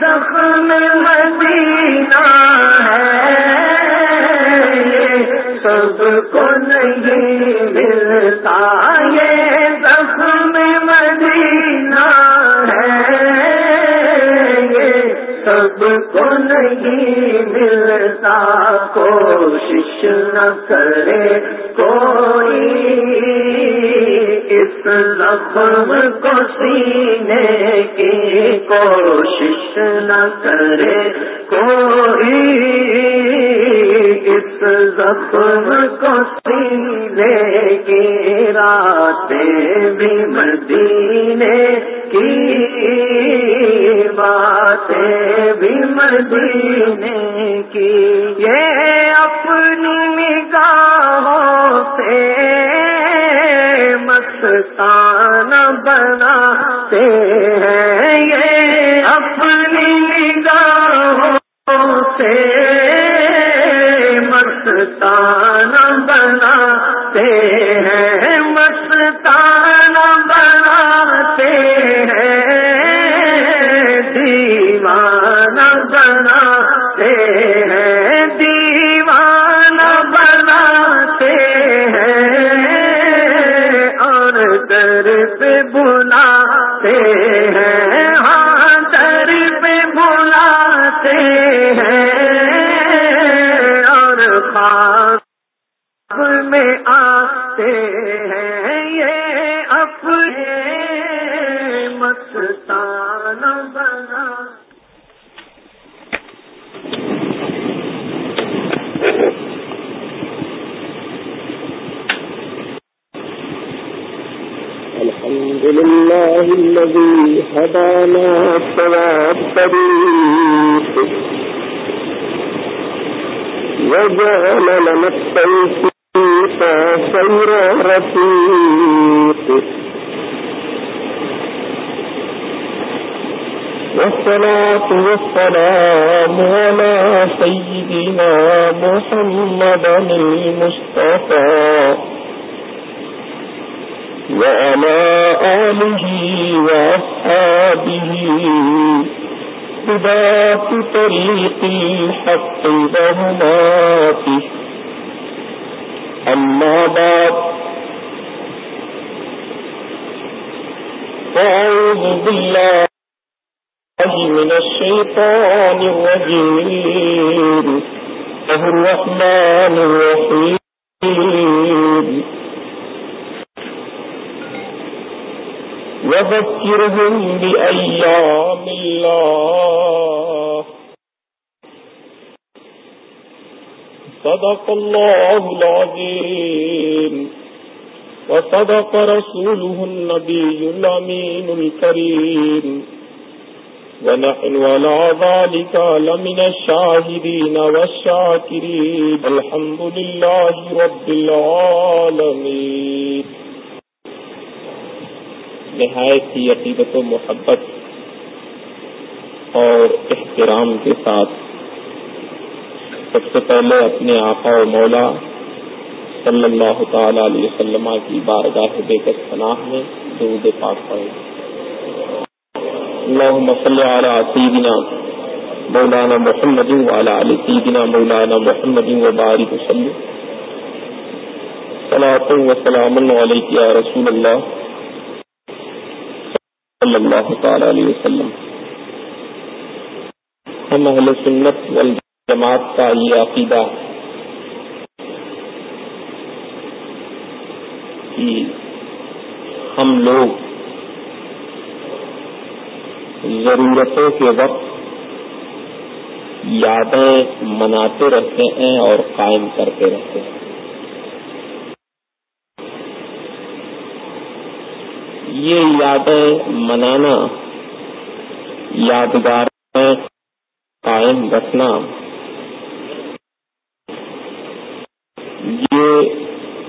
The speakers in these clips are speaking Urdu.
زخم مدینہ ہے، سب کو نہیں ملتا یہ زخم مدینہ ہے۔ سب کو نہیں ملتا، کوشش نہ کرے کوئی۔ اس زخم کو سینے کی کوشش نہ کرے کوئی۔ اس زخم کو سینے کی راتیں بھی مدینے کی باتیں بھی مدینے کی۔ یہ والسلام على سيدنا محمد المصطفى وعلى آله وأصحابه بذات طريق الحق وهماته. أما بعد فأعوذ بالله الله من الشيطان الرجيم. وهو الرحمن الرحيم. وذكرهم بأيام الله. صدق الله العظيم. وصدق رسوله النبي الأمين الكريم. ونحن على ذلك لمن الشاهدين والشاكرين. الحمد لله رب العالمين. نہایت ہی عقیدت و محبت اور احترام کے ساتھ سب سے پہلے اپنے آقا و مولا صلی اللہ تعالی علیہ وسلم کی بارگاہ بے کر پناہ میں درود پاک پڑے اللهم صل على سيدنا مولانا محمد وعلى آل سيدنا مولانا محمد وبارك وسلم. صلاة وسلام عليك يا رسول الله. صلی اللہ تعالی علیہ وسلم. ہم اہل سنت والجماعت کا یہ عقیدہ کہ ہم لوگ ضرورتوں کے وقت یادیں مناتے رہتے ہیں اور قائم کرتے رہتے ہیں۔ یہ یادیں منانا یادگار قائم رکھنا، یہ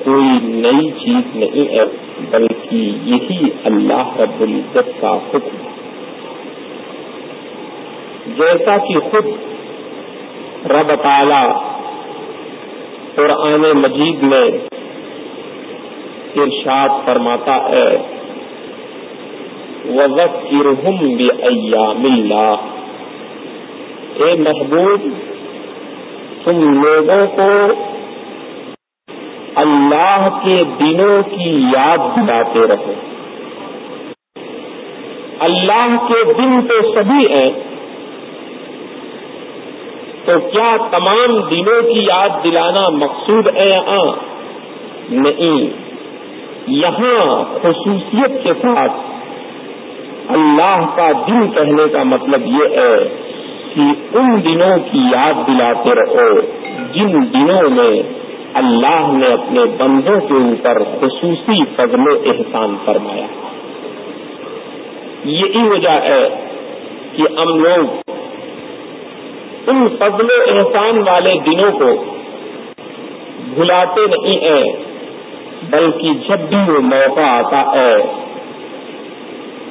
کوئی نئی چیز نہیں ہے، بلکہ یہی اللہ رب العزت کا حکم ہے۔ جیسا کہ خود رب تعالی قرآن مجید میں ارشاد فرماتا ہے وزم بھی اللہ اے محبوب، تم لوگوں کو اللہ کے دنوں کی یاد دلاتے رہو۔ اللہ کے دن تو سبھی ہیں۔ تو کیا تمام دنوں کی یاد دلانا مقصود ہے یہاں نہیں۔ یہاں خصوصیت کے ساتھ اللہ کا دن کہنے کا مطلب یہ ہے کہ ان دنوں کی یاد دلاتے رہو جن دنوں میں اللہ نے اپنے بندوں کے اوپر خصوصی فضل و احسان فرمایا۔ یہی وجہ ہے کہ ہم لوگ ان فضل و احسان والے دنوں کو بھلاتے نہیں ہیں بلکہ جب بھی وہ موقع آتا ہے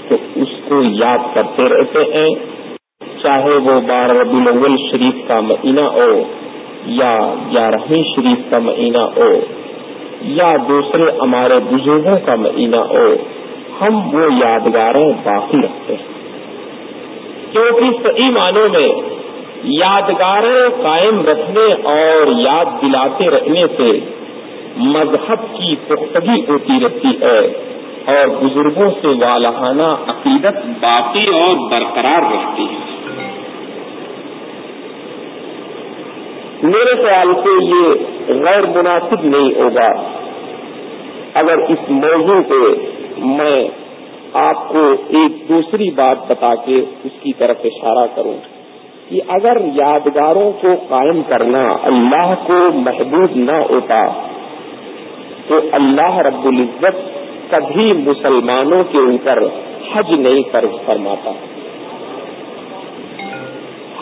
تو اس کو یاد کرتے رہتے ہیں۔ چاہے وہ بارہ ربی الاول شریف کا مہینہ ہو یا گیارہویں شریف کا مہینہ ہو یا دوسرے ہمارے بزرگوں کا مہینہ ہو، ہم وہ یادگاریں باقی رکھتے ہیں۔ کیونکہ صحیح معنوں میں یادگاریں قائم رکھنے اور یاد دلاتے رہنے سے مذہب کی پختگی ہوتی رہتی ہے اور بزرگوں سے والہانہ عقیدت باقی اور برقرار رہتی ہے۔ میرے خیال سے یہ غیر مناسب نہیں ہوگا۔ اگر اس موضوع پہ میں آپ کو ایک دوسری بات بتا کے اس کی طرف اشارہ کروں۔ کہ اگر یادگاروں کو قائم کرنا اللہ کو محبوب نہ ہوتا، تو اللہ رب العزت کبھی مسلمانوں کے اوپر حج نہیں فرض فرماتا۔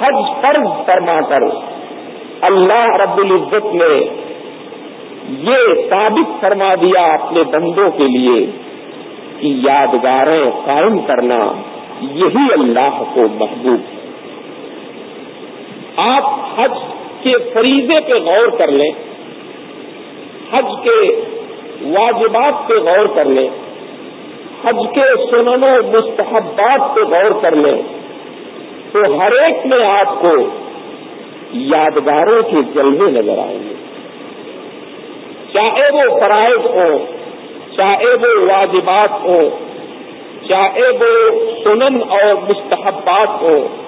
حج فرض فرما کر اللہ رب العزت نے یہ ثابت فرما دیا اپنے بندوں کے لیے کہ یادگاریں قائم کرنا یہی اللہ کو محبوب۔ ہے آپ حج کے فریضے پہ غور کر لیں، حج کے واجبات پہ غور کر لیں، حج کے سنن و مستحبات پہ غور کر لیں، تو ہر ایک میں آپ کو یادگاروں کے جلوے نظر آئیں گے۔ چاہے وہ فرائض ہوں، چاہے وہ واجبات ہوں، چاہے وہ سنن اور مستحبات ہوں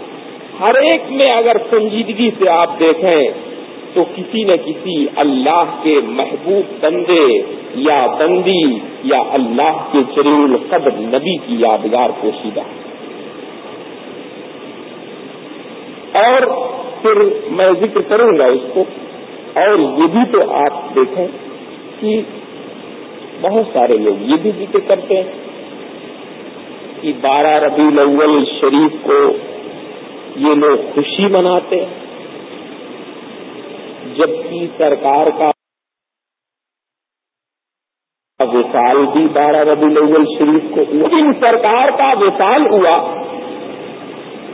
ہر ایک میں اگر سنجیدگی سے آپ دیکھیں تو کسی نہ کسی اللہ کے محبوب بندے یا بندی یا اللہ کے جریل القدر نبی کی یادگار پوشیدہ اور پھر میں ذکر کروں گا اس کو۔ اور یہ بھی تو آپ دیکھیں کہ بہت سارے لوگ یہ بھی ذکر کرتے ہیں کہ بارہ ربی الاول شریف کو یہ لوگ خوشی مناتے ہیں۔ جبکہ سرکار کا وصال بھی بارہ ربی الاول شریف کو، لیکن سرکار کا وصال ہوا۔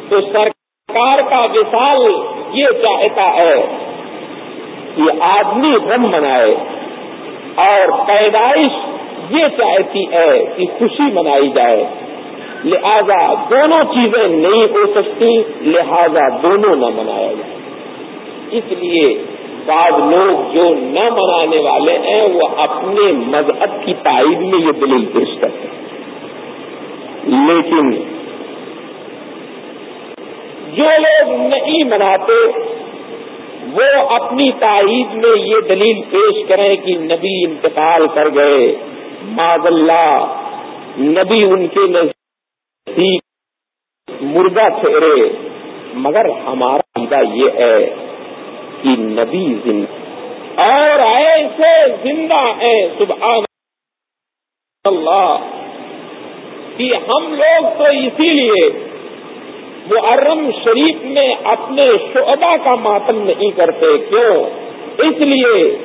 تو سرکار کا وصال یہ چاہتا ہے کہ آدمی غم منائے اور پیدائش یہ چاہتی ہے کہ خوشی منائی جائے۔ لہذا دونوں چیزیں نہیں ہو سکتی، لہذا دونوں نہ منایا جائے۔ اس لیے بعض لوگ جو نہ منانے والے ہیں، وہ اپنے مذہب کی تائید میں یہ دلیل پیش کرتے ہیں۔ لیکن جو لوگ نہیں مناتے، وہ اپنی تائید میں یہ دلیل پیش کریں کہ نبی انتقال کر گئے۔ ماض اللہ، نبی ان کے نزدیک مردہ ٹھہرے، مگر ہمارا عیدہ یہ ہے کہ نبی زندہ اور ایسے زندہ ہیں، سبحان اللہ۔ کہ ہم لوگ تو اسی لیے محرم شریف میں اپنے شعبہ کا ماتم نہیں کرتے، کیوں؟ اس لیے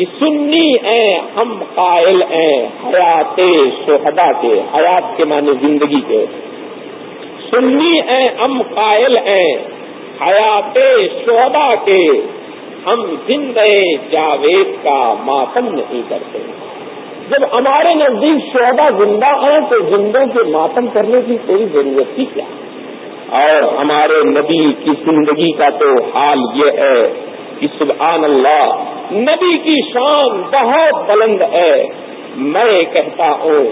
کہ سنی ہیں، ہم قائل ہیں، حیات شہدا کے، حیات کے معنی زندگی کے۔ سنی ہیں، ہم قائل ہیں، حیات شہدا کے۔ ہم زندہ جاوید کا ماتم نہیں کرتے۔ جب ہمارے نزدیک شہدا زندہ ہیں، تو زندوں کے ماتم کرنے کی کوئی ضرورت ہی کیا؟ اور ہمارے نبی کی زندگی کا تو حال یہ ہے کہ سبحان اللہ نبی کی شان بہت بلند ہے۔ میں کہتا ہوں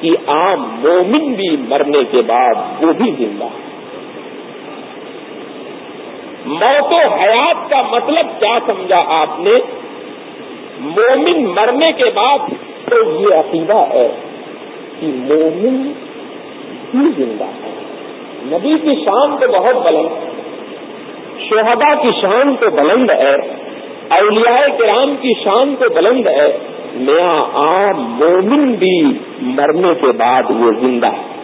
کہ عام مومن بھی مرنے کے بعد وہ بھی زندہ ہے۔ موت و حیات کا مطلب کیا سمجھا آپ نے؟ مومن مرنے کے بعد تو یہ عقیدہ ہے کہ مومن بھی زندہ ہے۔ نبی کی شان تو بہت بلند شہدا کی شان تو بلند ہے اولیاء کرام کی شان تو بلند ہے۔ نیا عام مومن بھی مرنے کے بعد وہ زندہ ہے۔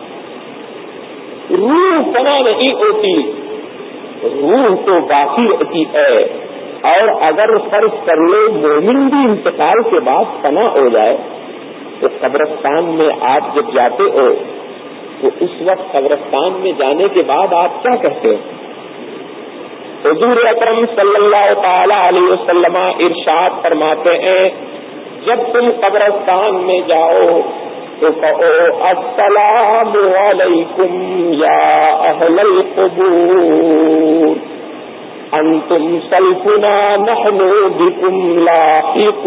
روح فنا نہیں ہوتی۔ روح تو باقی رہتی ہے۔ اور اگر فرض کر لو مومن بھی انتقال کے بعد فنا ہو جائے، تو قبرستان میں آپ جب جاتے ہو، تو اس وقت قبرستان میں جانے کے بعد آپ کیا کہتے ہو؟ حضور اکرم صلی اللہ تعالی علیہ وسلم ارشاد فرماتے ہیں، جب تم قبرستان میں جاؤ تو کہو، السلام علیکم یا اہل القبور۔ انتم سلفنا نحن بكم لاحقون۔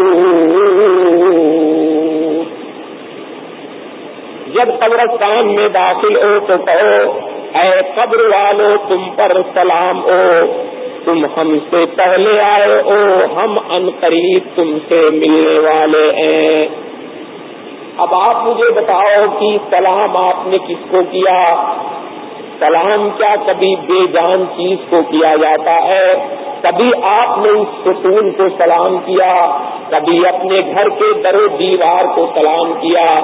جب قبرستان میں داخل ہو تو کہو، اے قبر والو، تم پر سلام ہو۔ تم ہم سے پہلے آئے ہو ہم ان قریب تم سے ملنے والے ہیں۔ اب آپ مجھے بتاؤ کہ سلام آپ نے کس کو کیا؟ سلام کیا کبھی بے جان چیز کو کیا جاتا ہے؟ کبھی آپ نے اس ستون کو سلام کیا؟ کبھی اپنے گھر کے در و دیوار کو سلام کیا؟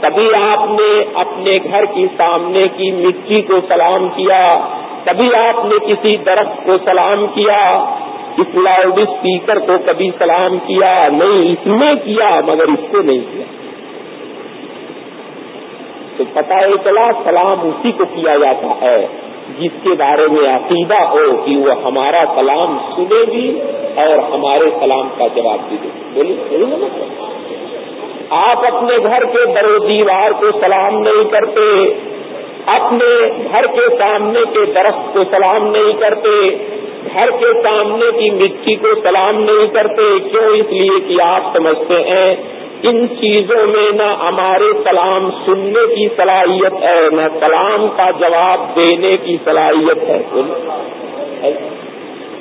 کبھی آپ نے اپنے گھر کی سامنے کی مٹی کو سلام کیا؟ کبھی آپ نے کسی درخت کو سلام کیا، اس لاؤڈ اسپیکر کو کبھی سلام کیا، نہیں، اس میں کیا، مگر اس کو نہیں کیا۔ تو پتا چلا، سلام اسی کو کیا جاتا ہے، جس کے بارے میں عقیدہ ہو کہ وہ ہمارا سلام سنے گی اور ہمارے سلام کا جواب بھی دے۔ بولیے آپ اپنے گھر کے در و دیوار کو سلام نہیں کرتے اپنے گھر کے سامنے کے درخت کو سلام نہیں کرتے، گھر کے سامنے کی مٹی کو سلام نہیں کرتے، کیوں اس لیے کہ آپ سمجھتے ہیں؟ ان چیزوں میں نہ ہمارے سلام سننے کی صلاحیت ہے، نہ سلام کا جواب دینے کی صلاحیت ہے۔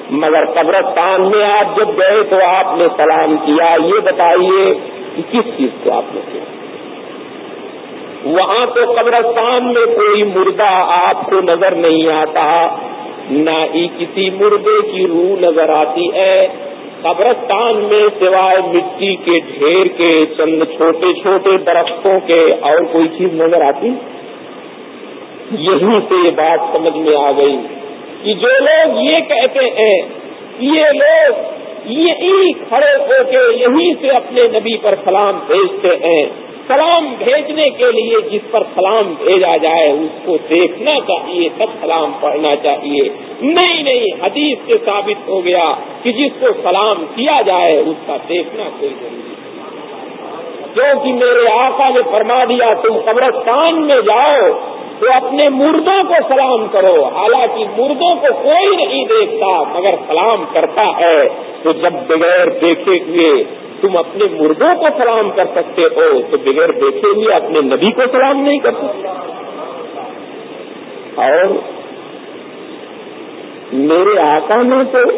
مگر قبرستان میں آپ جب گئے تو آپ نے سلام کیا، یہ بتائیے کہ کس چیز کو آپ نے کیا؟ وہاں تو قبرستان میں کوئی مردہ آپ کو نظر نہیں آتا، نہ ہی کسی مردے کی روح نظر آتی ہے۔ قبرستان میں سوائے مٹی کے ڈھیر کے، چند چھوٹے چھوٹے درختوں کے اور کوئی چیز نظر آتی؟ یہیں سے یہ بات سمجھ میں آ گئی کہ جو لوگ یہ کہتے ہیں، یہ لوگ یہی کھڑے ہو کے یہیں سے اپنے نبی پر سلام بھیجتے ہیں۔ سلام بھیجنے کے لیے جس پر سلام بھیجا جائے، اس کو دیکھنا چاہیے تب سلام پڑھنا چاہیے۔ نہیں نہیں، حدیث سے ثابت ہو گیا کہ جس کو سلام کیا جائے، اس کا دیکھنا کوئی ضروری نہیں۔ کیونکہ میرے آقا نے فرما دیا، تم قبرستان میں جاؤ تو اپنے مردوں کو سلام کرو۔ حالانکہ مردوں کو کوئی نہیں دیکھتا، مگر سلام کرتا ہے۔ تو جب بغیر دیکھے ہوئے تم اپنے مردوں کو سلام کر سکتے ہو، تو بغیر دیکھے ہوئے اپنے نبی کو سلام نہیں کر سکتے۔ اور میرے آقا نے تو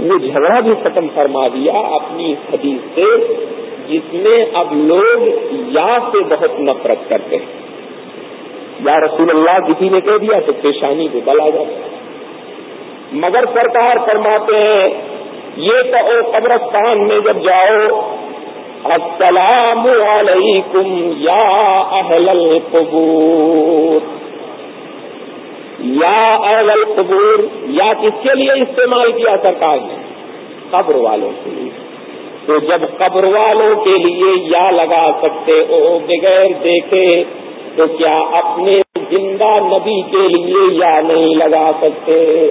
وہ جھگڑا بھی ختم فرما دیا اپنی حدیث سے، جس میں اب لوگ یا سے بہت نفرت کرتے ہیں۔ یا رسول اللہ، کسی نے کہہ دیا تو پیشانی کو بلا جاتا مگر سرکار فرماتے ہیں یہ کہو قبرستان میں جب جاؤ، السلام علیکم یا اہل القبور۔ یا اہل القبور، یا کس کے لیے استعمال کیا سرکار نے؟ قبر والوں کے لیے۔ تو جب قبر والوں کے لیے یا لگا سکتے ہو، بغیر دیکھے، تو کیا اپنے زندہ نبی کے لیے یا نہیں لگا سکتے؟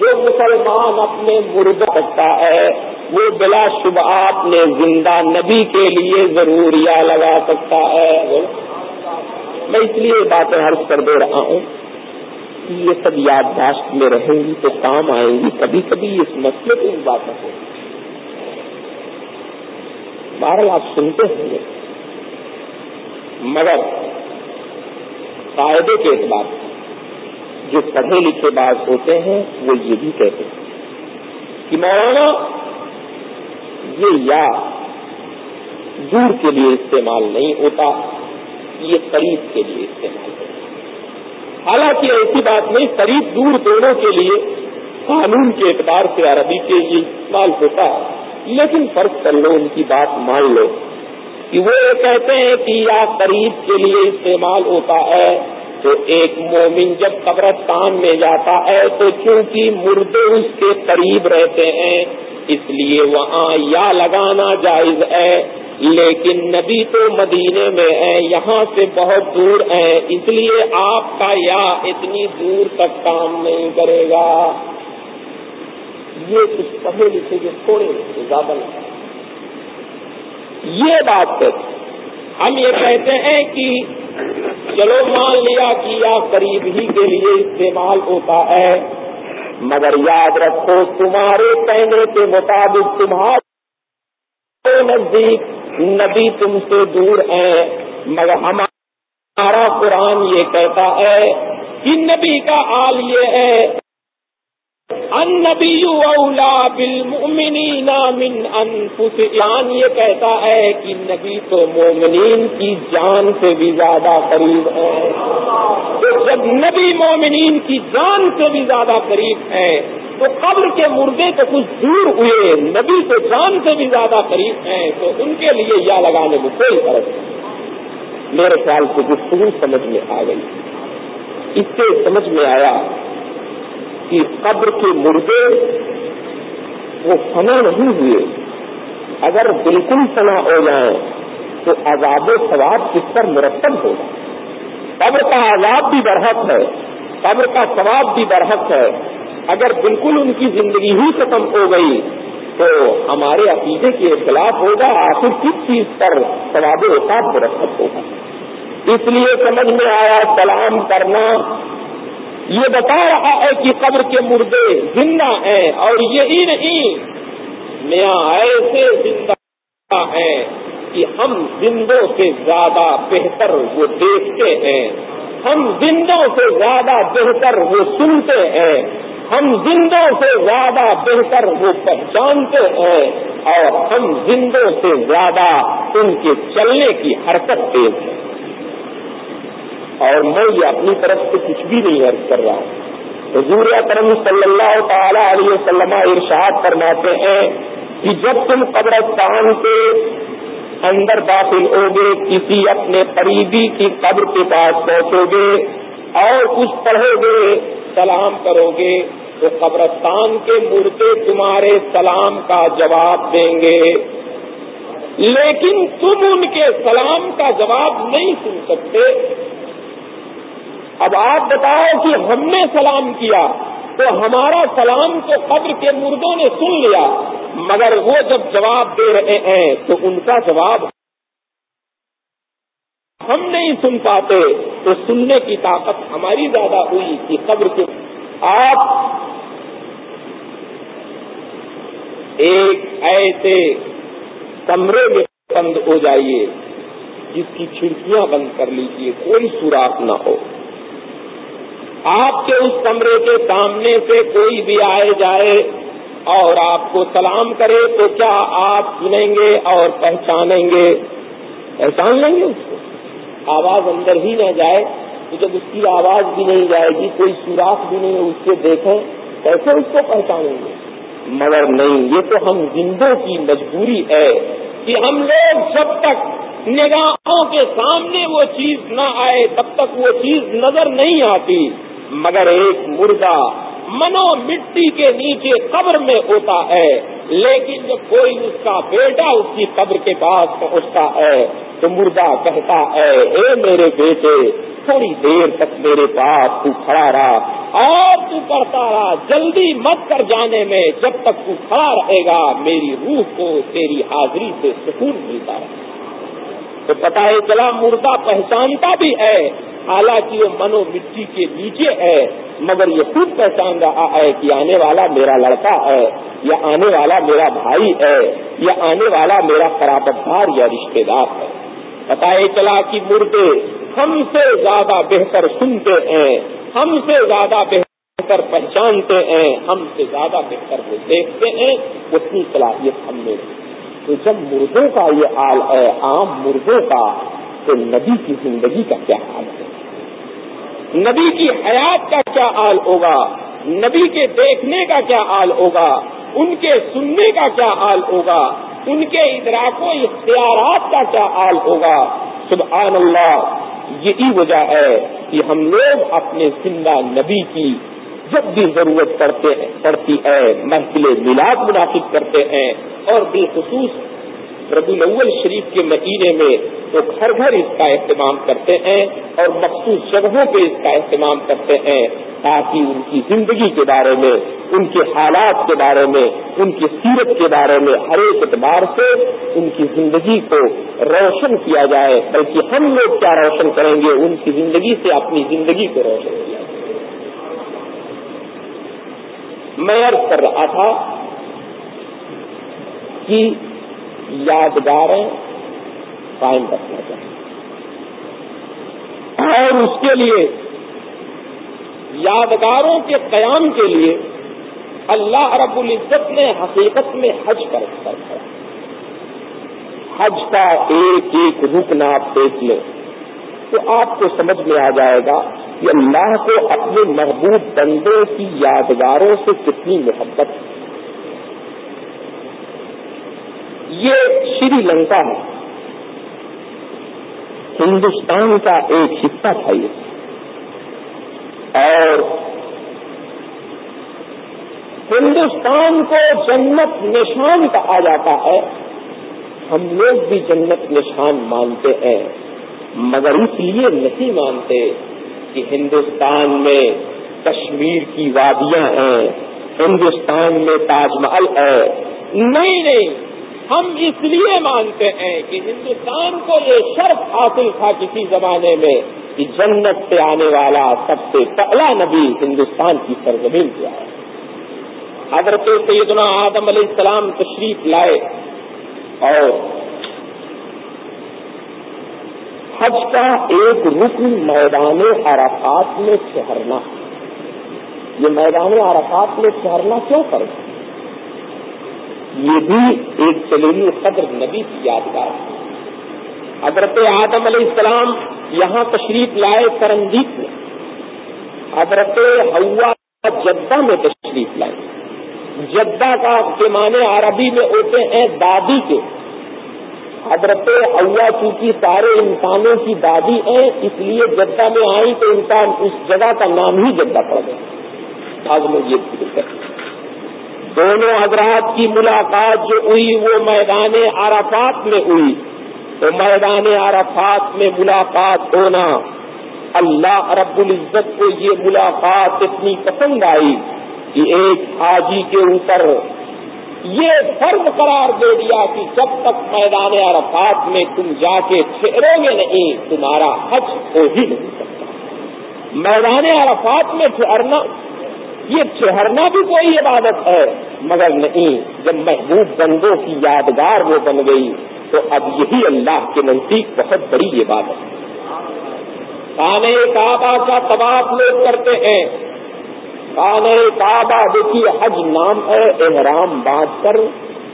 جو مسلمان اپنے مردہ کرتا ہے، وہ بلا شبہ آپ نے زندہ نبی کے لیے ضرور یا لگا سکتا ہے۔ میں اس لیے باتیں حرض کر دے رہا ہوں کہ یہ سب یادداشت میں رہیں گی تو کام آئیں گی کبھی کبھی اس مسئلے کو بھی باتیں ہوں بہرحال آپ سنتے ہوں گے۔ مگر قاعدے کے اعتبار سے جو پڑھے لکھے باز ہوتے ہیں، وہ یہ بھی کہتے ہیں۔ کہ مولانا، یہ یا دور کے لیے استعمال نہیں ہوتا، یہ قریب کے لیے استعمال ہوتا حالانکہ ایسی بات نہیں، قریب دور دونوں کے لیے قانون کے اعتبار سے عربی کے لیے استعمال ہوتا ہے۔ لیکن فرق کر لو، ان کی بات مان لو کہ وہ کہتے ہیں کہ یا قریب کے لیے استعمال ہوتا ہے تو ایک مومن جب قبرستان میں جاتا ہے تو چونکہ مردے اس کے قریب رہتے ہیں، اس لیے وہاں یا لگانا جائز ہے، لیکن نبی تو مدینے میں ہے یہاں سے بہت دور ہے اس لیے آپ کا یا اتنی دور تک کام نہیں کرے گا۔ یہ کچھ پڑھے لکھے جو تھوڑے زیادہ نہیں۔ یہ بات ہم یہ کہتے ہیں کہ چلو مان لیا کہ یا قریب ہی کے لیے استعمال ہوتا ہے۔ مگر یاد رکھو، تمہارے پہنے کے مطابق تمہارے نزدیک نبی تم سے دور ہے، مگر ہمارا قرآن یہ کہتا ہے کہ نبی کا حال یہ ہے۔ النبی اولا بالمؤمنین من انفسهم یہ کہتا ہے کہ نبی تو مومنین کی جان سے بھی زیادہ قریب ہے۔ تو جب نبی مومنین کی جان سے بھی زیادہ قریب ہے، تو قبر کے مردے تو کچھ دور ہوئے، نبی تو جان سے بھی زیادہ قریب ہیں تو ان کے لیے یا لگانے میں کوئی فرق نہیں۔ میرے خیال سے گفتگو سمجھ میں آ گئی۔ اس سے سمجھ میں آیا کہ قبر کے مردے وہ فنا نہیں ہوئے۔ اگر بالکل فنا ہو جائیں تو عذاب و ثواب کس پر مرتب ہوگا قبر کا عذاب بھی برحق ہے، قبر کا ثواب بھی برحق ہے۔ اگر بالکل ان کی زندگی ہی ختم ہو گئی تو ہمارے عقیدے کے خلاف ہوگا، آخر کس چیز پر ثواب و ثواب مرتب ہوگا؟ اس لیے سمجھ میں آیا، سلام کرنا یہ بتا رہا ہے کہ قبر کے مردے زندہ ہیں اور یہی نہیں، میاں، ایسے زندہ ہیں کہ ہم زندوں سے زیادہ بہتر وہ دیکھتے ہیں۔ ہم زندوں سے زیادہ بہتر وہ سنتے ہیں۔ ہم زندوں سے زیادہ بہتر وہ پہچانتے ہیں۔ اور ہم زندوں سے زیادہ ان کے چلنے کی حرکت تیز ہے۔ اور میں یہ اپنی طرف سے کچھ بھی نہیں عرض کر رہا ہوں۔ حضور کرم صلی اللہ تعالی علیہ وسلم ارشاد فرماتے ہیں کہ جب تم قبرستان کے اندر داخل ہوگے، کسی اپنے قریبی کی قبر کے پاس پہنچو گے اور کچھ پڑھو گے سلام کرو گے تو قبرستان کے مردے تمہارے سلام کا جواب دیں گے۔ لیکن تم ان کے سلام کا جواب نہیں سن سکتے۔ اب آپ بتاؤ کہ ہم نے سلام کیا تو ہمارا سلام تو قبر کے مردوں نے سن لیا، مگر وہ جب جواب دے رہے ہیں تو ان کا جواب ہم نہیں سن پاتے۔ تو سننے کی طاقت ہماری زیادہ ہوئی کہ قبر کے آپ ایک ایسے کمرے میں بند ہو جائیے جس کی کھڑکیاں بند کر لیجیے کوئی سوراخ نہ ہو۔ آپ کے اس کمرے کے سامنے سے کوئی بھی آئے جائے اور آپ کو سلام کرے تو کیا آپ سنیں گے اور پہچانیں گے؟ پہچان لیں گے اس کو۔ آواز اندر ہی نہ جائے۔ تو جب اس کی آواز بھی نہیں جائے گی، کوئی سوراخ بھی نہیں اس سے دیکھیں، کیسے اس کو پہچانیں گے؟ مگر نہیں، یہ تو ہم زندوں کی مجبوری ہے کہ ہم لوگ جب تک نگاہوں کے سامنے وہ چیز نہ آئے، تب تک وہ چیز نظر نہیں آتی۔ مگر ایک مردہ منو مٹی کے نیچے قبر میں ہوتا ہے، لیکن جب کوئی اس کا بیٹا اس کی قبر کے پاس پہنچتا ہے تو مردہ کہتا ہے، اے میرے بیٹے، تھوڑی دیر تک میرے پاس تو کھڑا رہا۔ اور تو بڑھتا رہا، جلدی مت کر جانے میں، جب تک تو کھڑا رہے گا، میری روح کو تیری حاضری سے سکون ملتا رہے۔ تو پتا ہے چلا مردہ پہچانتا بھی ہے حالانکہ وہ منو مٹی کے نیچے ہے، مگر یہ خود پہچان رہا ہے کہ آنے والا میرا لڑکا ہے، یا آنے والا میرا بھائی ہے، یا آنے والا میرا دار یا رشتے دار ہے۔ پتا یہ چلا کہ مردے ہم سے زیادہ بہتر سنتے ہیں، ہم سے زیادہ بہتر پہچانتے ہیں، ہم سے زیادہ بہتر وہ دیکھتے ہیں اتنی صلاحیت ہم نے تو جب مردوں کا یہ حال ہے، عام مردوں کا، تو نبی کی زندگی کا کیا حال ہے؟ نبی کی حیات کا کیا حال ہوگا؟ نبی کے دیکھنے کا کیا حال ہوگا؟ ان کے سننے کا کیا حال ہوگا؟ ان کے ادراک و اختیارات کا کیا حال ہوگا؟ سبحان اللہ، یہی وجہ ہے کہ ہم لوگ اپنے زندہ نبی کی جب بھی ضرورت پڑتے پڑتی ہے، محفل میلاد منعقد کرتے ہیں اور بالخصوص ربی الاول شریف کے مہینے میں وہ گھر گھر اس کا اہتمام کرتے ہیں اور مخصوص جگہوں پہ اس کا اہتمام کرتے ہیں تاکہ ان کی زندگی کے بارے میں، ان کے حالات کے بارے میں، ان کی سیرت کے بارے میں ہر ایک اعتبار سے ان کی زندگی کو روشن کیا جائے۔ بلکہ ہم لوگ کیا روشن کریں گے؟ ان کی زندگی سے اپنی زندگی کو روشن کیا جائے۔ میں عرض کر رہا تھا کہ یادگاریں قائم رکھنا چاہیے۔ اور اس کے لیے یادگاروں کے قیام کے لیے اللہ رب العزت نے حقیقت میں حج پر کر حج کا ایک ایک رکن آپ دیکھ لیں تو آپ کو سمجھ میں آ جائے گا کہ اللہ کو اپنے محبوب بندوں کی یادگاروں سے کتنی محبت ہے۔ یہ شری لنکا ہے۔ ہندوستان کا ایک حصہ تھا یہ۔ اور ہندوستان کو جنت نشان کہا جاتا ہے۔ ہم لوگ بھی جنت نشان مانتے ہیں، مگر اس لیے نہیں مانتے کہ ہندوستان میں کشمیر کی وادیاں ہیں، ہندوستان میں تاج محل ہے۔ نہیں نہیں۔ ہم اس لیے مانتے ہیں کہ ہندوستان کو یہ شرف حاصل تھا کسی زمانے میں کہ جنت سے آنے والا سب سے پہلا نبی ہندوستان کی سرزمین کیا ہے حضرت سیدنا آدم علیہ السلام تشریف لائے اور حج کا ایک رکن میدان عرفات میں ٹھہرنا۔ یہ میدان عرفات میں ٹھہرنا کیوں کرتا یہ بھی ایک چلیلی قدر نبی کی یادگار ہے۔ حضرت آدم علیہ السلام یہاں تشریف لائے کرنجیت میں۔ حضرت ہوا جدہ میں تشریف لائے۔ جدہ کا کے معنی عربی میں ہوتے ہیں دادی کے۔ حضرت ہوا چونکہ سارے انسانوں کی دادی ہیں، اس لیے جدہ میں آئی تو انسان اس جگہ کا نام ہی جدہ پڑ گیا۔ آج میں یہ ذکر کرتا دونوں حضرات کی ملاقات جو ہوئی وہ میدان عرفات میں ہوئی۔ تو میدان عرفات میں ملاقات ہونا۔ اللہ رب العزت کو یہ ملاقات اتنی پسند آئی کہ ایک حاجی کے اوپر یہ فرض قرار دے دیا کہ جب تک میدان عرفات میں تم جا کے ٹھہرو گے نہیں، تمہارا حج ہو ہی نہیں سکتا۔ میدان عرفات میں ٹھہرنا یہ ٹھہرنا بھی کوئی عبادت ہے، مگر نہیں، جب محبوب بندوں کی یادگار وہ بن گئی، تو اب یہی اللہ کے نزدیک بہت بڑی عبادت ہے۔ کانے کعبہ کا طباف لوگ کرتے ہیں۔ کانے کعبہ دیکھیے، حج نام ہے، احرام باندھ کر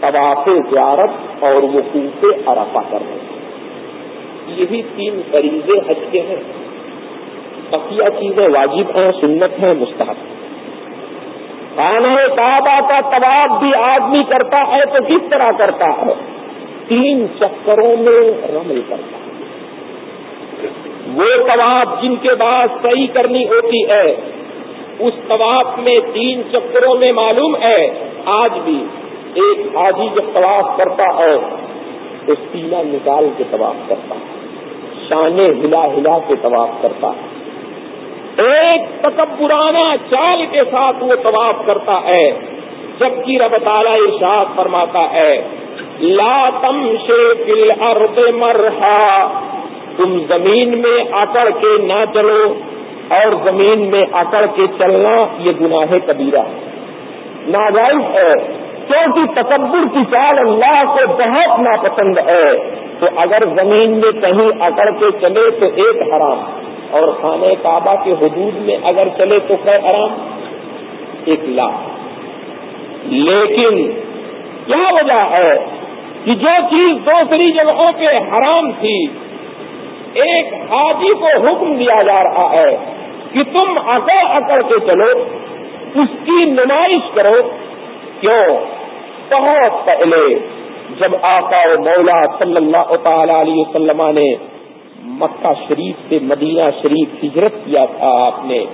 طواف زیارت اور وہ کوفے ارفا کر رہے یہی تین فریضے حج کے ہیں۔ بقیہ چیزیں واجب ہیں، سنت ہیں مستحق ہیں۔ خانہ کعبہ کا طباب بھی آدمی کرتا ہے تو کس طرح کرتا ہے؟ تین چکروں میں رمل کرتا ہے۔ وہ طواب جن کے بعد صحیح کرنی ہوتی ہے، اس طواف میں تین چکروں میں معلوم ہے۔ آج بھی ایک حاجی جب طواف کرتا ہے تو سیلا نکال کے طواف کرتا ہے، شانے ہلا ہلا کے طواف کرتا ہے۔ ایک تکبرانہ چال کے ساتھ وہ طواف کرتا ہے، جبکہ رب تعالی ارشاد فرماتا ہے، لا تم فل ارد مرحا، تم زمین میں اکڑ کے نہ چلو اور زمین میں اکڑ کے چلنا یہ گناہ کبیرہ ہے۔ ناجائز ہے کیونکہ تکبر کی چال اللہ کو بہت ناپسند ہے، تو اگر زمین میں کہیں اکڑ کے چلے تو ایک حرام۔ اور خانہ کعبہ کے حدود میں اگر چلے تو خیر حرام؟ ایک لاکھ۔ لیکن کیا وجہ ہے کہ جو چیز دوسری جگہوں پہ حرام تھی، ایک حاجی کو حکم دیا جا رہا ہے کہ تم اکڑ اکڑ کے چلو، اس کی نمائش کرو۔ کیوں؟ بہت پہلے جب آقا و مولا صلی اللہ تعالی علیہ وسلم نے مکہ شریف سے مدینہ شریف ہجرت کیا تھا آپ نے،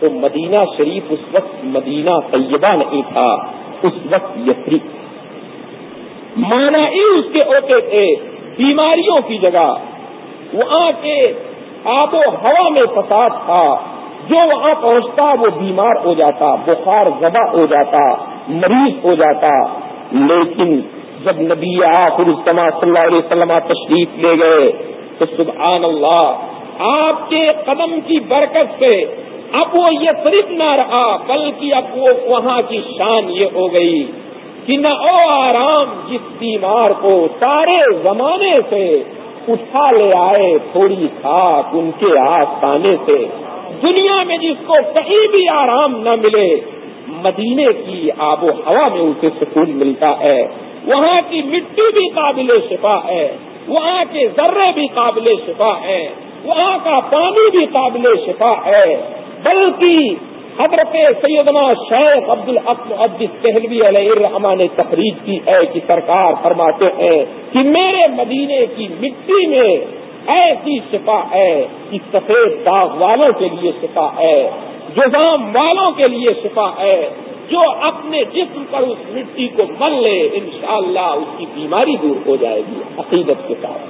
تو مدینہ شریف اس وقت مدینہ طیبہ نہیں تھا، اس وقت یسری۔ مانا ہی اس کے ہوتے تھے، بیماریوں کی جگہ۔ وہاں کے آب و ہوا میں فساد تھا، جو وہاں پہنچتا وہ بیمار ہو جاتا، بخار زبا ہو جاتا، مریض ہو جاتا۔ لیکن جب نبی آخر السلام صلی اللہ علیہ وسلم تشریف لے گئے تو سبحان اللہ آپ کے قدم کی برکت سے اب وہ یہ صرف نہ رہا، بلکہ اب وہ وہاں کی شان یہ ہو گئی کہ نہ او آرام جس بیمار کو سارے زمانے سے اٹھا لے آئے تھوڑی خاک ان کے آس پانے سے، دنیا میں جس کو کہیں بھی آرام نہ ملے، مدینے کی آب و ہوا میں اسے سکون ملتا ہے، وہاں کی مٹی بھی قابل شفا ہے۔ وہاں کے ذرے بھی قابل شفا ہے، وہاں کا پانی بھی قابل شفا ہے۔ بلکہ حضرت سیدنا شیخ عبد الحق تہلوی علیہ الرحمان نے تقریب کی ہے کہ سرکار فرماتے ہیں کہ میرے مدینے کی مٹی میں ایسی شفا ہے کہ سفید داغ والوں کے لیے شفا ہے، جزام والوں کے لیے شفا ہے۔ جو اپنے جسم پر اس مٹی کو مل لے، انشاءاللہ اس کی بیماری دور ہو جائے گی، عقیدت کے ساتھ۔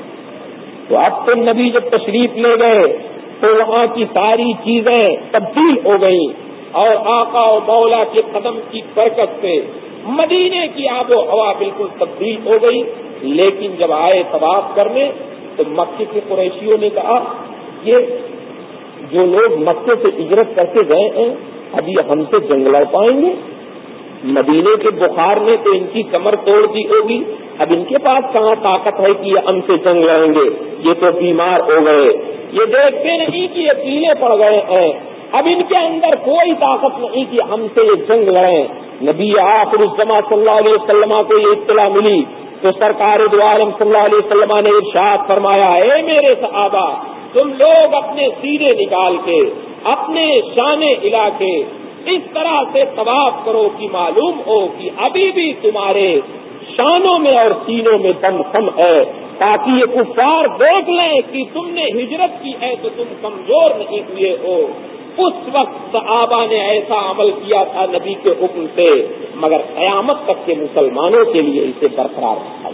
تو اب تو نبی جب تشریف لے گئے، تو وہاں کی ساری چیزیں تبدیل ہو گئیں۔ اور آقا و مولا کے قدم کی برکت سے مدینے کی آب و ہوا بالکل تبدیل ہو گئی۔ لیکن جب آئے طواف کرنے، تو مکے کے قریشیوں نے کہا، یہ جو لوگ مکے سے اجرت کر کے گئے ہیں ابھی ہم سے جنگ لڑ پائیں گے۔ مدینے کے بخار نے تو ان کی کمر توڑ دی ہوگی۔ اب ان کے پاس کہاں طاقت ہے کہ یہ ہم سے جنگ لڑیں گے؟ یہ تو بیمار ہو گئے۔ یہ دیکھتے نہیں کہ یہ پیلے پڑ گئے ہیں۔ اب ان کے اندر کوئی طاقت نہیں کہ ہم سے یہ جنگ لڑیں۔ نبی آخر الزما صلی اللہ علیہ وسلم کو یہ اطلاع ملی۔ تو سرکار دعالم صلی اللہ علیہ وسلم نے ارشاد فرمایا، اے میرے صحابہ تم لوگ اپنے سینے نکال کے، اپنے شان علاقے اس طرح سے طواف کرو کہ معلوم ہو کہ ابھی بھی تمہارے شانوں میں اور سینوں میں دم کم ہے۔ تاکہ یہ کفار دیکھ لیں کہ تم نے ہجرت کی ہے تو تم کمزور نہیں ہوئے ہو۔ اس وقت صحابہ نے ایسا عمل کیا تھا نبی کے حکم سے، مگر قیامت تک کے مسلمانوں کے لیے اسے برقرار رکھا۔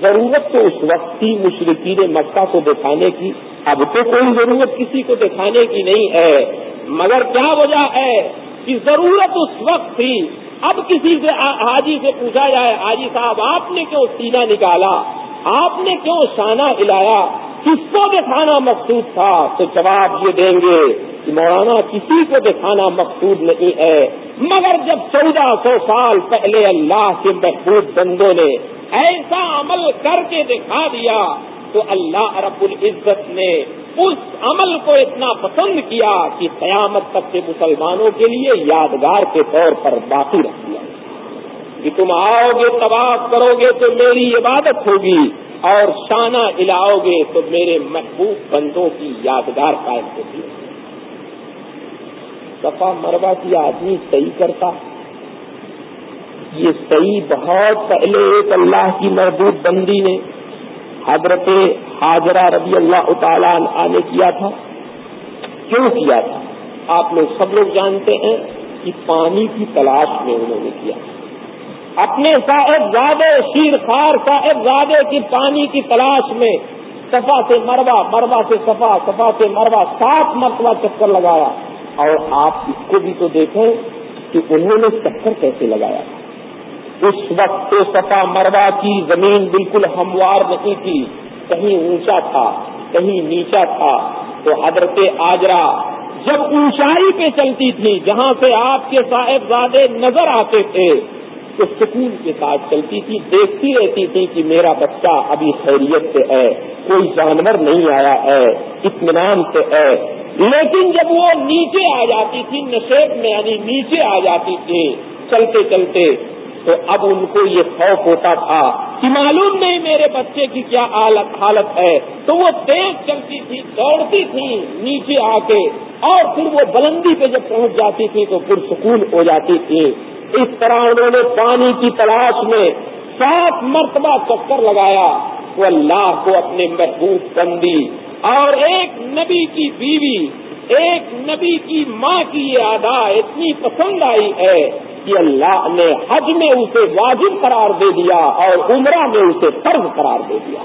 ضرورت تو اس وقت تھی مشرقین مکہ کو دکھانے کی۔ اب تو کوئی ضرورت کسی کو دکھانے کی نہیں ہے۔ مگر کیا وجہ ہے کہ ضرورت اس وقت تھی؟ اب کسی سے حاجی سے پوچھا جائے، حاجی صاحب، آپ نے کیوں سینا نکالا؟ آپ نے کیوں شانہ ہلایا؟ کس کو دکھانا مقصود تھا؟ تو جواب یہ دیں گے۔ مولانا کسی کو دکھانا مقصود نہیں ہے، مگر جب چودہ سو سال پہلے اللہ کے محبوب بندوں نے ایسا عمل کر کے دکھا دیا، تو اللہ رب العزت نے اس عمل کو اتنا پسند کیا کہ قیامت تک کے مسلمانوں کے لیے یادگار کے طور پر باقی رکھ دیا۔ کہ تم آؤ گے، طواف کرو گے تو میری عبادت ہوگی، اور شانہ ہلاؤ گے تو میرے محبوب بندوں کی یادگار قائم ہوگی۔ صفا مروا کی آدمی صحیح کرتا۔ یہ صحیح بہت پہلے ایک اللہ کی محبوب بندی نے حضرت حاضرہ رضی اللہ تعالیٰ نے کیا تھا۔ کیوں کیا تھا؟ آپ لوگ سب لوگ جانتے ہیں کہ پانی کی تلاش میں انہوں نے کیا۔ اپنے صاحب زیادہ شیر خار، صاحب زیادہ کی پانی کی تلاش میں سفا سے مروا مروا سے سفا سفا سے مروا، سات مرتبہ چکر لگایا۔ اور آپ اس کو بھی تو دیکھیں کہ انہوں نے چکر کیسے لگایا اس وقت تو سفا مروا کی زمین بالکل ہموار نہیں تھی۔ کہیں اونچا تھا، کہیں نیچا تھا۔ تو حضرت آجرا جب اونچائی پہ چلتی تھی، جہاں سے آپ کے صاحبزادے نظر آتے تھے، تو سکون کے ساتھ چلتی تھی، دیکھتی رہتی تھی کہ میرا بچہ ابھی خیریت سے ہے، کوئی جانور نہیں آیا ہے، اطمینان سے ہے۔ لیکن جب وہ نیچے آ جاتی تھی نشیب میں یعنی نیچے آ جاتی تھی، چلتے چلتے، تو اب ان کو یہ خوف ہوتا تھا کہ معلوم نہیں میرے بچے کی کیا حالت ہے۔ تو وہ تیز چلتی تھی، دوڑتی تھی نیچے آ کے، اور پھر وہ بلندی پہ جب پہنچ جاتی تھی تو پرسکون ہو جاتی تھی۔ اس طرح انہوں نے پانی کی تلاش میں سات مرتبہ چکر لگایا۔ وہ اللہ کو اپنے محبوب بندی اور ایک نبی کی بیوی، ایک نبی کی ماں کی یہ ادا اتنی پسند آئی ہے کہ اللہ نے حج میں اسے واجب قرار دے دیا اور عمرہ میں اسے فرض قرار دے دیا۔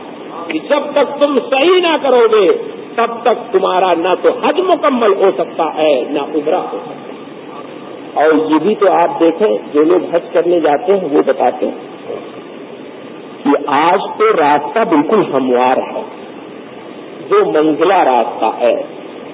کہ جب تک تم صحیح نہ کرو گے، تب تک تمہارا نہ تو حج مکمل ہو سکتا ہے، نہ عمرہ ہو سکتا ہے۔ اور یہ بھی تو آپ دیکھیں، جو لوگ حج کرنے جاتے ہیں، وہ بتاتے ہیں کہ آج تو راستہ بالکل ہموار ہے۔ جو منزلہ راستہ ہے۔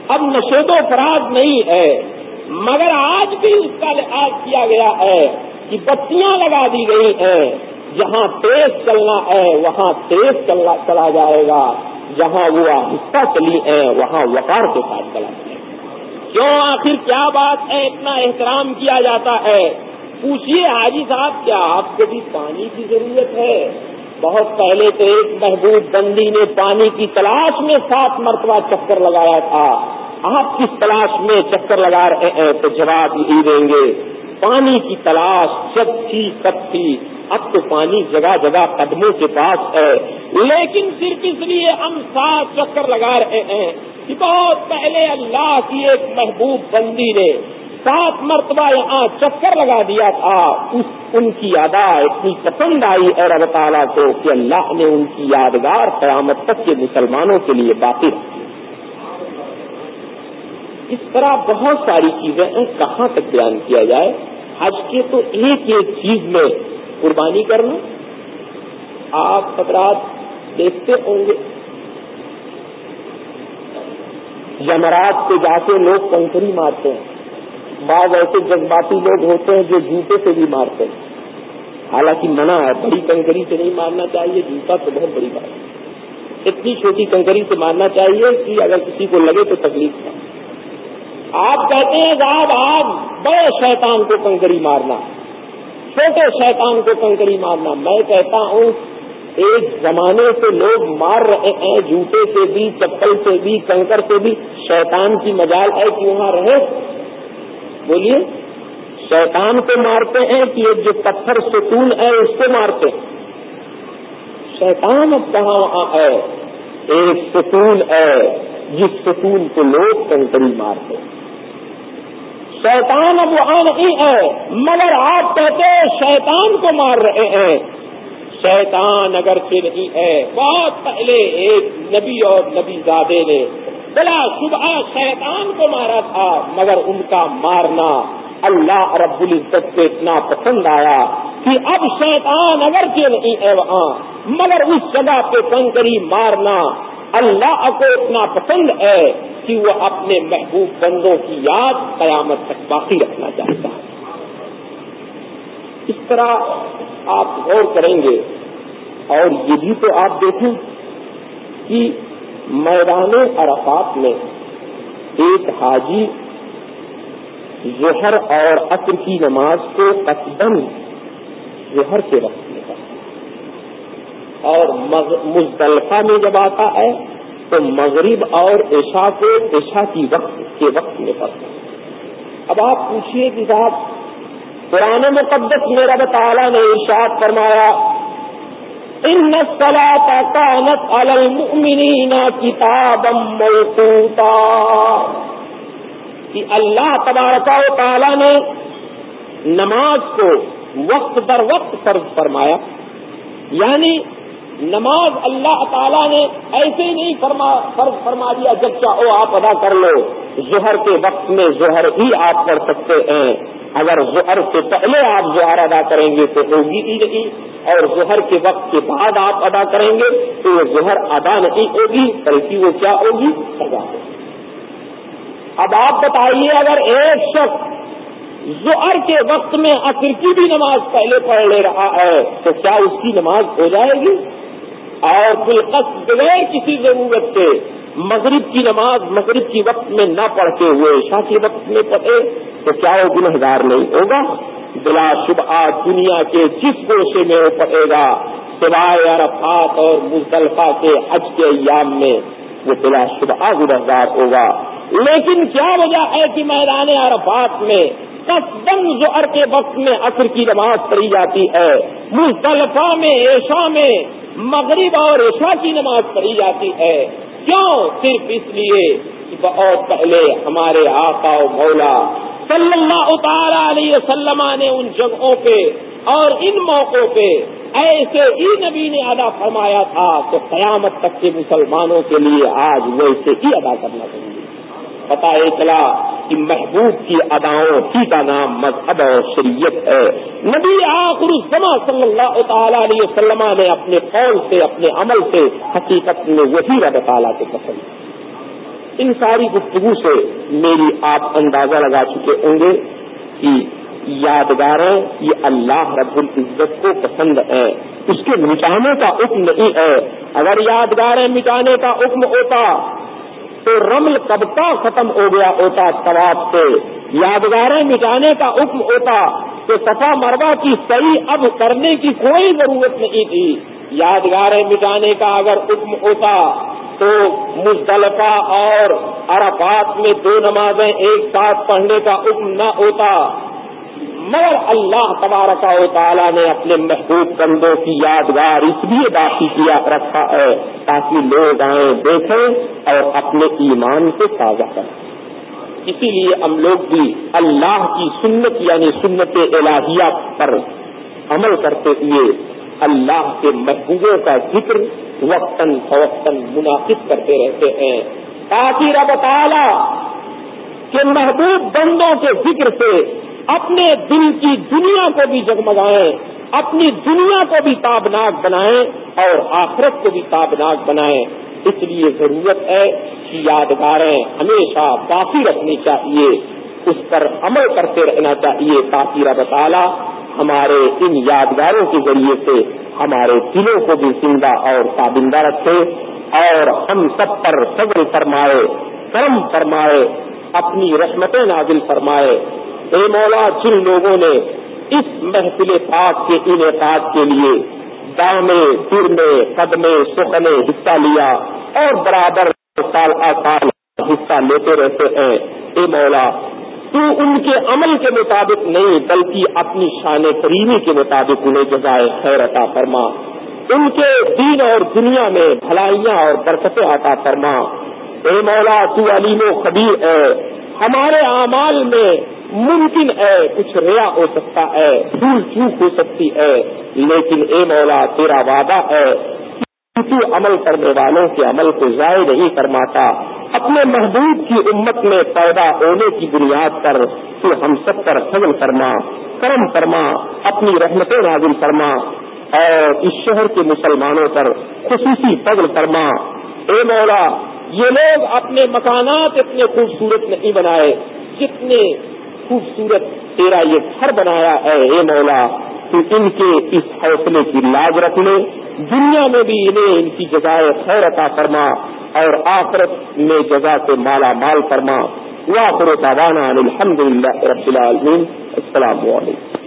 اب نشید و فراز نہیں ہے، مگر آج بھی اس کا لحاظ کیا گیا ہے کہ بتیاں لگا دی گئی ہیں۔ جہاں تیز چلنا ہے، وہاں تیز چلا جائے گا۔ جہاں وہ آہستہ چلی ہے وہاں وقار کے ساتھ چلا جائے گا۔ کیوں آخر کیا بات ہے؟ اتنا احترام کیا جاتا ہے۔ پوچھیے حاجی صاحب، کیا آپ کو بھی پانی کی ضرورت ہے؟ بہت پہلے تو ایک محبوب بندی نے پانی کی تلاش میں سات مرتبہ چکر لگایا تھا۔ آپ کس تلاش میں چکر لگا رہے ہیں؟ تو جواب یہی دیں گے۔ پانی کی تلاش جب تھی سب تھی۔ اب تو پانی جگہ جگہ قدموں کے پاس ہے۔ لیکن صرف اس لیے ہم سات چکر لگا رہے ہیں؟ کہ بہت پہلے اللہ کی ایک محبوب بندی نے سات مرتبہ یہاں چکر لگا دیا تھا، اس ان کی ادا اتنی پسند آئی ہے رب تعالیٰ کو کہ اللہ نے ان کی یادگار قیامت تک کے مسلمانوں کے لیے باقی رکھی اس طرح بہت ساری چیزیں ہیں، کہاں تک بیان کیا جائے؟ حج کے تو ایک ایک چیز میں قربانی کرنا۔ آپ خطرات دیکھتے ہوں گے۔ جمرات پہ جا کے لوگ کنکری مارتے ہیں۔ بعض ایسے جذباتی لوگ ہوتے ہیں جو جوتے سے بھی مارتے ہیں۔ حالانکہ منع ہے، بڑی کنکری سے نہیں مارنا چاہیے، جوتا تو بہت بڑی بات ہے۔ اتنی چھوٹی کنکری سے مارنا چاہیے کہ اگر کسی کو لگے تو تکلیف نہ آپ کہتے ہیں صاحب آپ بڑے شیطان کو کنکری مارنا، چھوٹے شیطان کو کنکری مارنا۔ میں کہتا ہوں، ایک زمانے سے لوگ مار رہے ہیں، جوتے سے بھی، چپل سے بھی، کنکر سے بھی۔ شیطان کی مجال ہے کہ وہاں رہے۔ بولیے، شیطان کو مارتے ہیں کہ ایک جو پتھر ستون ہے اس کو مارتے ہیں۔ شیطان اب کہاں وہاں ہے؟ ایک ستون ہے، جس ستون کو لوگ کنکری مارتے ہیں۔ شیطان اب وہاں نہیں ہے، مگر آپ کہتے شیطان کو مار رہے ہیں۔ شیطان اگر سے نہیں ہے، بہت پہلے ایک نبی اور نبی زادے نے بلا صبح شیطان کو مارا تھا، مگر ان کا مارنا اللہ رب العزت سے اتنا پسند آیا کہ اب شیطان اگر کے نہیں ہے وہاں، مگر اس جگہ پہ کنکری مارنا اللہ کو اتنا پسند ہے کہ وہ اپنے محبوب بندوں کی یاد قیامت تک باقی رکھنا چاہتا ہے۔ اس طرح آپ غور کریں گے، اور یہ بھی تو آپ دیکھیں کہ میدان عرفات میں ایک حاجی ظہر اور عصر کی نماز کو قصدن ظہر کے وقت میں کرتا اور مزدلفہ میں جب آتا ہے، تو مغرب اور عشاء کو عشاء کی وقت کے وقت میں پڑھتا اب آپ پوچھیے کہ صاحب، قرآن مقدس میرا تعالیٰ نے ارشاد فرمایا ان كانت على المؤمنين كتابا موقوتا. کہ اللہ تبارکا و تعالی نے نماز کو وقت در وقت فرض فرمایا. یعنی نماز اللہ تعالیٰ نے ایسے ہی نہیں فرما فرض فرما دیا جب چاہو آپ ادا کر لو، ظہر کے وقت میں ظہر ہی آپ کر سکتے ہیں۔ اگر ظہر سے پہلے آپ ظہر ادا کریں گے تو ہوگی ہی نہیں، اور ظہر کے وقت کے بعد آپ ادا کریں گے تو وہ ظہر ادا نہیں ہوگی، بلکہ وہ کیا ہوگی؟ سزا ہوگی۔ اب آپ بتائیے، اگر ایک شخص ظہر کے وقت میں عصر کی بھی نماز پہلے پڑھ لے رہا ہے، تو کیا اس کی نماز ہو جائے گی؟ اور بالکش بغیر کسی ضرورت سے مغرب کی نماز مغرب کی وقت میں نہ پڑھتے ہوئے شاہ کے وقت میں پڑھے، تو کیا وہ گنہگار نہیں ہوگا؟ بلا شبہ دنیا کے جس گوشے میں وہ پڑھے گا، سوائے عرفات اور مزدلفہ کے حج کے ایام میں وہ بلا شبہ گنہگار ہوگا۔ لیکن کیا وجہ ہے کہ میدان عرفات میں قصدن ظہر کے وقت میں عصر کی نماز پڑھی جاتی ہے؟ مزدلفہ میں ایشا میں، مغرب اور عشاء کی نماز پڑھی جاتی ہے۔ کیوں صرف اس لیے کہ بہت پہلے ہمارے آقا و مولا صلی اللہ تعالی علیہ وسلم نے ان جگہوں پہ اور ان موقعوں پہ ایسے ہی نبی نے ادا فرمایا تھا تو قیامت تک کے مسلمانوں کے لیے آج ویسے ہی ادا کرنا چاہیے پتا چلا کہ محبوب کی اداؤں ہی کا نام مذہب اور شریعت ہے۔ نبی آخر الزما صلی اللہ تعالی علیہ وسلم نے اپنے قول سے، اپنے عمل سے حقیقت میں وہی رب تعالیٰ کے پسند ان ساری گفتگو سے میری آپ اندازہ لگا چکے ہوں گے کہ یادگاریں یہ اللہ رب العزت کو پسند ہے اس کے مٹانے کا حکم نہیں ہے۔ اگر یادگاریں مٹانے کا حکم ہوتا تو رمل کبتا ختم ہو گیا ہوتا ثواب سے۔ یادگاریں مٹانے کا حکم ہوتا تو صفا مربع کی صحیح اب کرنے کی کوئی ضرورت نہیں تھی۔ یادگاریں مٹانے کا اگر حکم ہوتا تو مزدلفہ اور عرفات میں دو نمازیں ایک ساتھ پڑھنے کا حکم نہ ہوتا۔ مگر اللہ تبارک و تعالیٰ نے اپنے محبوب بندوں کی یادگار اس لیے باقی کیا رکھا ہے تاکہ لوگ آئیں، دیکھیں اور اپنے ایمان کو تازہ کریں۔ اسی لیے ہم لوگ بھی اللہ کی سنت یعنی سنت الہیہ پر عمل کرتے ہوئے اللہ کے محبوبوں کا ذکر وقتاً فوقتاً منعقد کرتے رہتے ہیں۔ تاکہ رب تعالیٰ کے محبوب بندوں کے ذکر سے اپنے دل کی دنیا کو بھی جگمگائیں، اپنی دنیا کو بھی تابناک بنائیں اور آخرت کو بھی تابناک بنائیں۔ اس لیے ضرورت ہے کہ یادگاریں ہمیشہ باقی رکھنی چاہیے، اس پر عمل کرتے رہنا چاہیے۔ تاکہ رب تعالیٰ ہمارے ان یادگاروں کے ذریعے سے ہمارے دلوں کو بھی زندہ اور تابندہ رکھے اور ہم سب پر صبر فرمائے، کرم فرمائے، اپنی رحمتیں نازل فرمائے۔ اے مولا، جن لوگوں نے اس محفل پاک کے انعقاد کے لیے دامے پھرنے قدمے، سخنے حصہ لیا اور برابر سال سال حصہ لیتے رہتے ہیں۔ اے مولا، تو ان کے عمل کے مطابق نہیں، بلکہ اپنی شان کریمی کے مطابق انہیں جزائے خیر عطا فرما۔ ان کے دین اور دنیا میں بھلائیاں اور برکتیں عطا فرما۔ اے مولا، تو علیم و خبیر ہے۔ ہمارے اعمال میں ممکن ہے، کچھ ریا ہو سکتا ہے بھول چوک ہو سکتی ہے؟ لیکن اے مولا، تیرا وعدہ ہے۔ تو عمل کرنے والوں کے عمل کو ضائع نہیں فرماتا۔ اپنے محبوب کی امت میں پیدا ہونے کی بنیاد پر تو ہم سب پر فضل فرما، کرم فرما، اپنی رحمت نازل فرما۔ اور اس شہر کے مسلمانوں پر خصوصی فضل فرما۔ اے مولا، یہ لوگ اپنے مکانات اتنے خوبصورت نہیں بنائے جتنے خوبصورت تیرا یہ گھر بنایا ہے اے مولا، تو ان کے اس حوصلے کی لاج رکھ لے۔ دنیا میں بھی انہیں ان کی جزائے خیر عطا فرما اور آخرت میں جزا سے مالا مال فرما۔ واخر تعوانا الحمد للہ رب العالمین۔ السلام علیکم۔